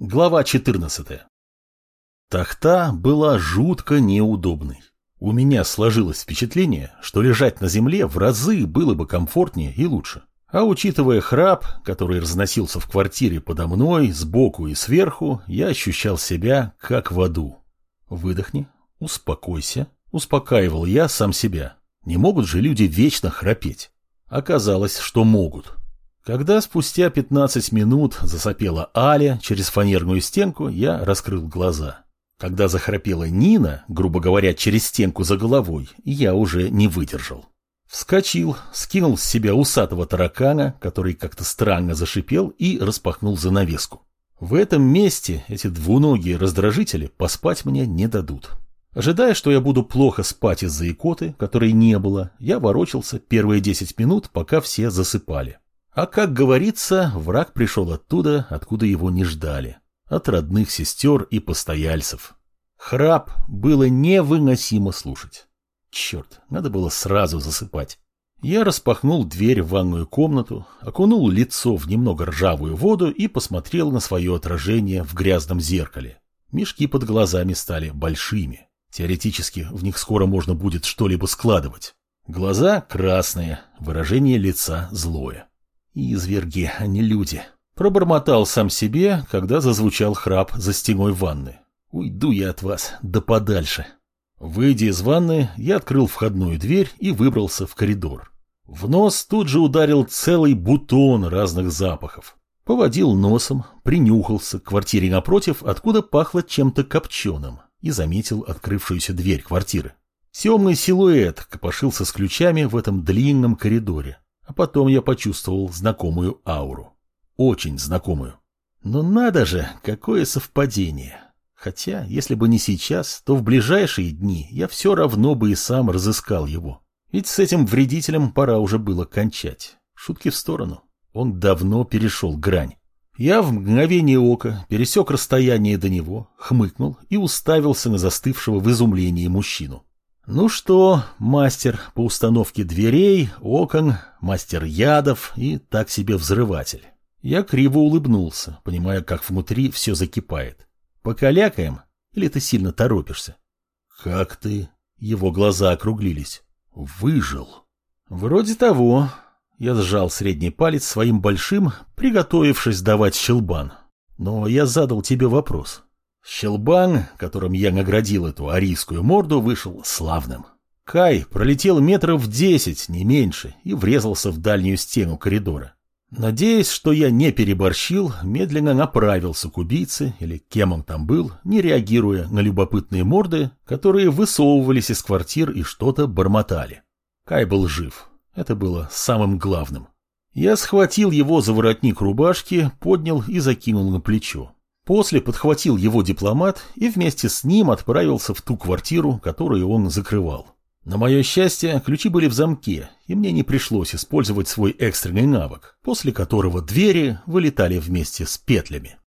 Глава 14. Тахта была жутко неудобной. У меня сложилось впечатление, что лежать на земле в разы было бы комфортнее и лучше. А учитывая храп, который разносился в квартире подо мной, сбоку и сверху, я ощущал себя как в аду. Выдохни, успокойся, успокаивал я сам себя. Не могут же люди вечно храпеть. Оказалось, что могут. Когда спустя 15 минут засопела Аля через фанерную стенку, я раскрыл глаза. Когда захрапела Нина, грубо говоря, через стенку за головой, я уже не выдержал. Вскочил, скинул с себя усатого таракана, который как-то странно зашипел, и распахнул занавеску. В этом месте эти двуногие раздражители поспать мне не дадут. Ожидая, что я буду плохо спать из-за икоты, которой не было, я ворочался первые 10 минут, пока все засыпали. А как говорится, враг пришел оттуда, откуда его не ждали. От родных сестер и постояльцев. Храп было невыносимо слушать. Черт, надо было сразу засыпать. Я распахнул дверь в ванную комнату, окунул лицо в немного ржавую воду и посмотрел на свое отражение в грязном зеркале. Мешки под глазами стали большими. Теоретически в них скоро можно будет что-либо складывать. Глаза красные, выражение лица злое. Изверги, а не люди. Пробормотал сам себе, когда зазвучал храп за стеной ванны. Уйду я от вас, да подальше. Выйдя из ванны, я открыл входную дверь и выбрался в коридор. В нос тут же ударил целый бутон разных запахов. Поводил носом, принюхался к квартире напротив, откуда пахло чем-то копченым, и заметил открывшуюся дверь квартиры. Темный силуэт копошился с ключами в этом длинном коридоре. А потом я почувствовал знакомую ауру. Очень знакомую. Но надо же, какое совпадение. Хотя, если бы не сейчас, то в ближайшие дни я все равно бы и сам разыскал его. Ведь с этим вредителем пора уже было кончать. Шутки в сторону. Он давно перешел грань. Я в мгновение ока пересек расстояние до него, хмыкнул и уставился на застывшего в изумлении мужчину. Ну что, мастер по установке дверей, окон, мастер ядов и так себе взрыватель. Я криво улыбнулся, понимая, как внутри все закипает. Покалякаем? Или ты сильно торопишься? Как ты? Его глаза округлились. Выжил. Вроде того. Я сжал средний палец своим большим, приготовившись давать щелбан. Но я задал тебе вопрос. Щелбан, которым я наградил эту арийскую морду, вышел славным. Кай пролетел метров десять, не меньше, и врезался в дальнюю стену коридора. Надеясь, что я не переборщил, медленно направился к убийце, или кем он там был, не реагируя на любопытные морды, которые высовывались из квартир и что-то бормотали. Кай был жив. Это было самым главным. Я схватил его за воротник рубашки, поднял и закинул на плечо. После подхватил его дипломат и вместе с ним отправился в ту квартиру, которую он закрывал. На мое счастье, ключи были в замке, и мне не пришлось использовать свой экстренный навык, после которого двери вылетали вместе с петлями.